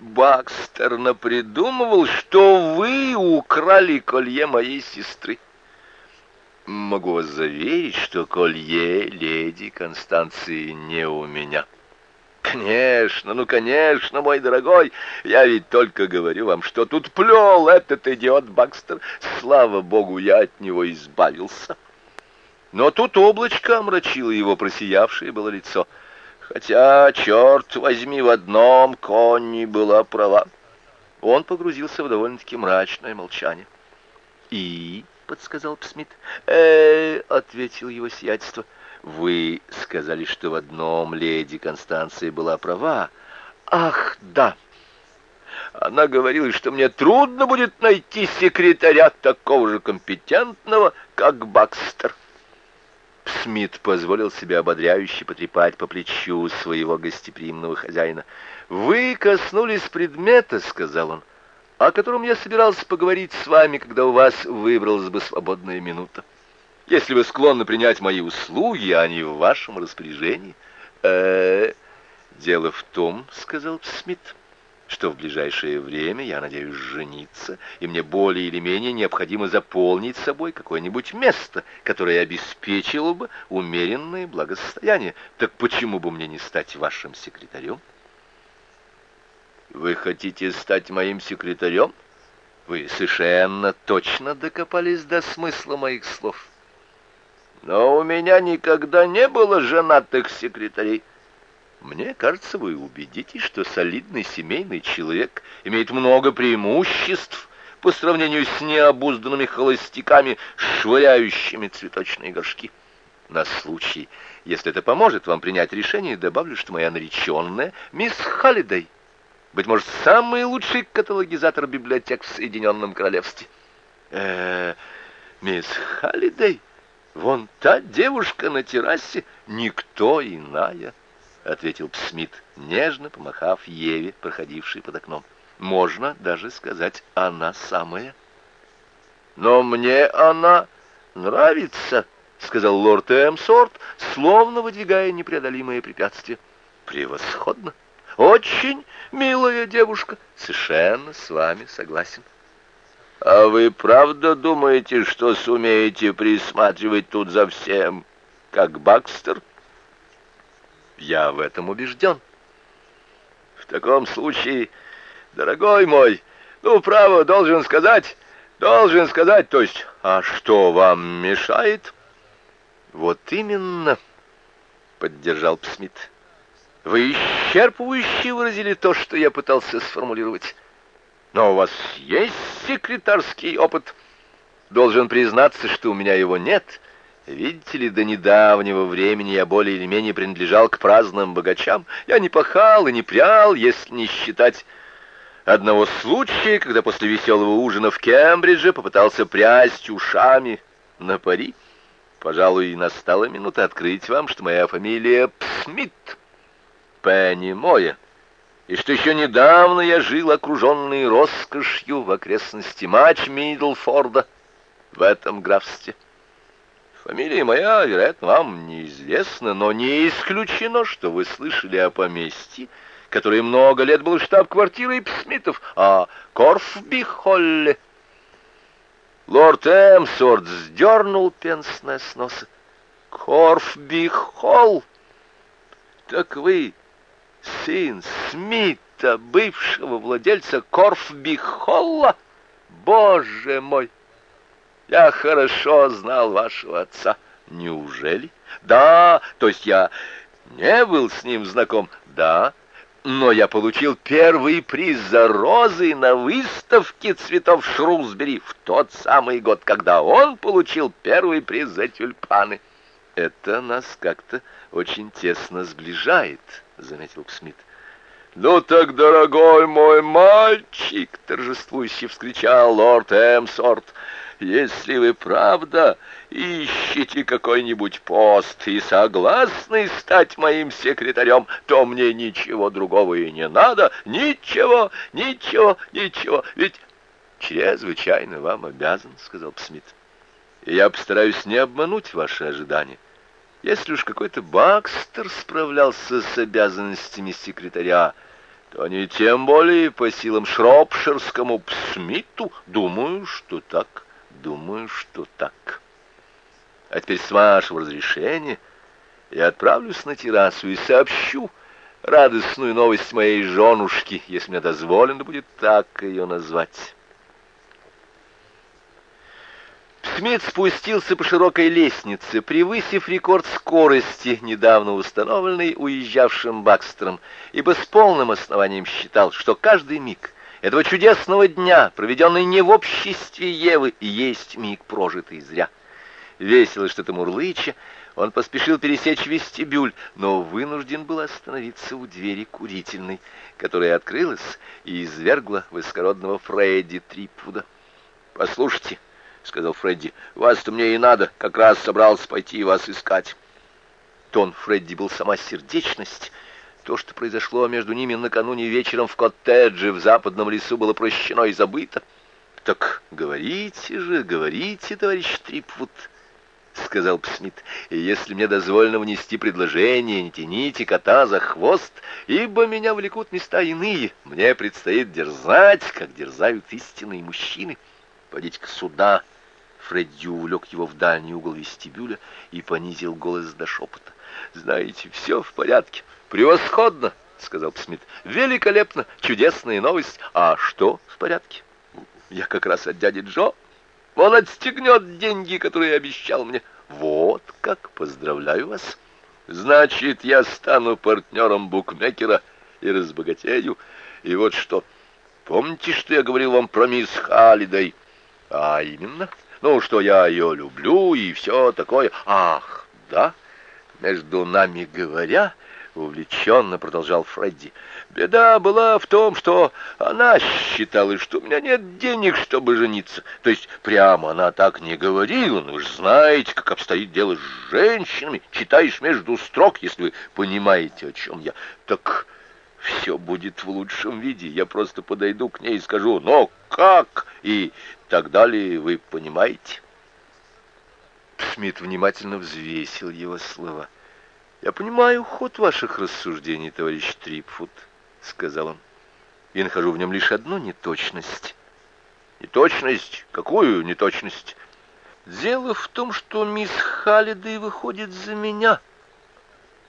Бакстер напридумывал, что вы украли колье моей сестры. Могу вас заверить, что колье леди Констанции не у меня. Конечно, ну, конечно, мой дорогой, я ведь только говорю вам, что тут плел этот идиот Бакстер. Слава богу, я от него избавился. Но тут облачко омрачило его просиявшее было лицо. Хотя, черт возьми, в одном Конни была права. Он погрузился в довольно-таки мрачное молчание. «И?» — подсказал Псмит. э ответил его сиятельство. «Вы сказали, что в одном леди Констанция была права». «Ах, да!» Она говорила, что мне трудно будет найти секретаря такого же компетентного, как Бакстер. Смит позволил себе ободряюще потрепать по плечу своего гостеприимного хозяина. «Вы коснулись предмета, — сказал он, — о котором я собирался поговорить с вами, когда у вас выбралась бы свободная минута. Если вы склонны принять мои услуги, а они в вашем распоряжении. Э -э, дело в том, — сказал Смит, — что в ближайшее время я надеюсь жениться, и мне более или менее необходимо заполнить собой какое-нибудь место, которое обеспечило бы умеренное благосостояние. Так почему бы мне не стать вашим секретарем? Вы хотите стать моим секретарем? Вы совершенно точно докопались до смысла моих слов. Но у меня никогда не было женатых секретарей. Мне кажется, вы убедитесь, что солидный семейный человек имеет много преимуществ по сравнению с необузданными холостяками, швыряющими цветочные горшки. На случай, если это поможет вам принять решение, добавлю, что моя нареченная мисс Халлидей, быть может, самый лучший каталогизатор библиотек в Соединенном Королевстве. Э, -э мисс Халлидей, вон та девушка на террасе, никто иная. — ответил Смит, нежно помахав Еве, проходившей под окном. «Можно даже сказать, она самая». «Но мне она нравится», — сказал лорд Эмсорт, словно выдвигая непреодолимые препятствия. «Превосходно! Очень милая девушка. Совершенно с вами согласен». «А вы правда думаете, что сумеете присматривать тут за всем, как Бакстер?» Я в этом убежден. В таком случае, дорогой мой, ну, право, должен сказать, должен сказать, то есть, а что вам мешает? Вот именно, поддержал Псмит. Вы исчерпывающе выразили то, что я пытался сформулировать. Но у вас есть секретарский опыт. Должен признаться, что у меня его нет. Видите ли, до недавнего времени я более или менее принадлежал к праздным богачам. Я не пахал и не прял, если не считать одного случая, когда после веселого ужина в Кембридже попытался прясть ушами на пари. Пожалуй, настала минута открыть вам, что моя фамилия Псмит, Пенни Моя, и что еще недавно я жил окруженный роскошью в окрестности Матч Мидлфорда в этом графстве. Фамилия моя, вероятно, вам неизвестна, но не исключено, что вы слышали о поместье, которое много лет было штаб-квартирой Псмитов, о Корфби-Холле. Лорд Эмсорт сдернул пенсное с носа. Корфби-Холл? Так вы сын Смита, бывшего владельца Корфби-Холла? Боже мой! Я хорошо знал вашего отца. Неужели? Да, то есть я не был с ним знаком. Да, но я получил первый приз за розы на выставке цветов Шрусбери в тот самый год, когда он получил первый приз за тюльпаны. Это нас как-то очень тесно сближает, заметил Смит. «Ну так, дорогой мой мальчик!» — торжествующе вскричал лорд Эмсорт. Если вы правда ищете какой-нибудь пост и согласны стать моим секретарем, то мне ничего другого и не надо. Ничего, ничего, ничего. Ведь чрезвычайно вам обязан, — сказал Смит. И я постараюсь не обмануть ваши ожидания. Если уж какой-то Бакстер справлялся с обязанностями секретаря, то не тем более по силам шропширскому Смиту. Думаю, что так, думаю, что так. А теперь с вашего разрешения я отправлюсь на террасу и сообщу радостную новость моей женушки, если мне дозволено будет так ее назвать». Смит спустился по широкой лестнице, превысив рекорд скорости, недавно установленный уезжавшим Бакстером, ибо с полным основанием считал, что каждый миг этого чудесного дня, проведенный не в обществе Евы, и есть миг, прожитый зря. Весело что-то мурлыча, он поспешил пересечь вестибюль, но вынужден был остановиться у двери курительной, которая открылась и извергла высокородного Фредди Трипвуда. «Послушайте», сказал Фредди. «Вас-то мне и надо. Как раз собрался пойти вас искать». Тон Фредди был сама сердечность. То, что произошло между ними накануне вечером в коттедже в западном лесу, было прощено и забыто. «Так говорите же, говорите, товарищ Трипвуд», — сказал Псмит. «И если мне дозволено внести предложение, не тяните кота за хвост, ибо меня влекут места иные. Мне предстоит дерзать, как дерзают истинные мужчины. Пойдите-ка сюда». Фредди увлек его в дальний угол вестибюля и понизил голос до шепота. «Знаете, все в порядке. Превосходно!» — сказал Смит. «Великолепно! Чудесная новость! А что в порядке? Я как раз от дяди Джо. Он отстегнет деньги, которые обещал мне. Вот как! Поздравляю вас! Значит, я стану партнером букмекера и разбогатею. И вот что... Помните, что я говорил вам про мисс Халлидей? А именно...» ну, что я ее люблю и все такое. Ах, да, между нами говоря, увлеченно продолжал Фредди, беда была в том, что она считала, что у меня нет денег, чтобы жениться. То есть прямо она так не говорила, но вы же знаете, как обстоит дело с женщинами, читаешь между строк, если вы понимаете, о чем я. Так все будет в лучшем виде. Я просто подойду к ней и скажу, но как? И так далее, вы понимаете? Смит внимательно взвесил его слова. «Я понимаю ход ваших рассуждений, товарищ Трипфуд», — сказал он. «И нахожу в нем лишь одну неточность». «Неточность? Какую неточность?» «Дело в том, что мисс Халлидей выходит за меня».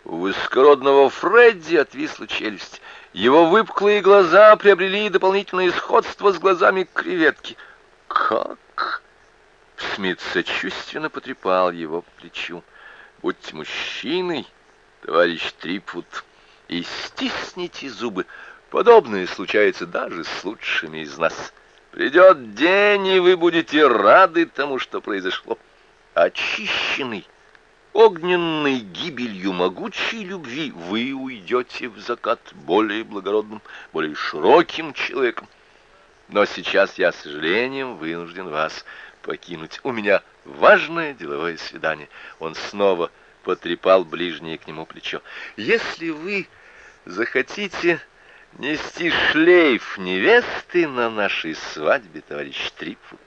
У высокородного Фредди отвисла челюсть. Его выпуклые глаза приобрели дополнительное сходство с глазами креветки — «Как?» Смит сочувственно потрепал его по плечу. «Будьте мужчиной, товарищ Трипвуд, и стисните зубы. Подобное случается даже с лучшими из нас. Придет день, и вы будете рады тому, что произошло. Очищенный, огненной гибелью могучей любви вы уйдете в закат более благородным, более широким человеком. Но сейчас я, с сожалением, вынужден вас покинуть. У меня важное деловое свидание. Он снова потрепал ближнее к нему плечо. Если вы захотите нести шлейф невесты на нашей свадьбе, товарищ Трипфуд,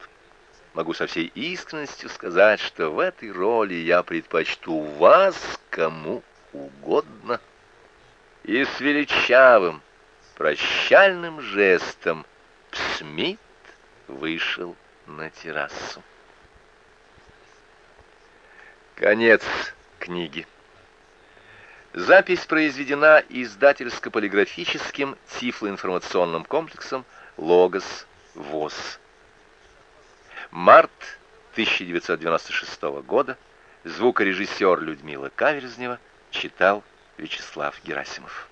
могу со всей искренностью сказать, что в этой роли я предпочту вас кому угодно. И с величавым прощальным жестом Смит вышел на террасу. Конец книги. Запись произведена издательско-полиграфическим тифлоинформационным комплексом «Логос ВОЗ». Март 1996 года. Звукорежиссер Людмила Каверзнева читал Вячеслав Герасимов.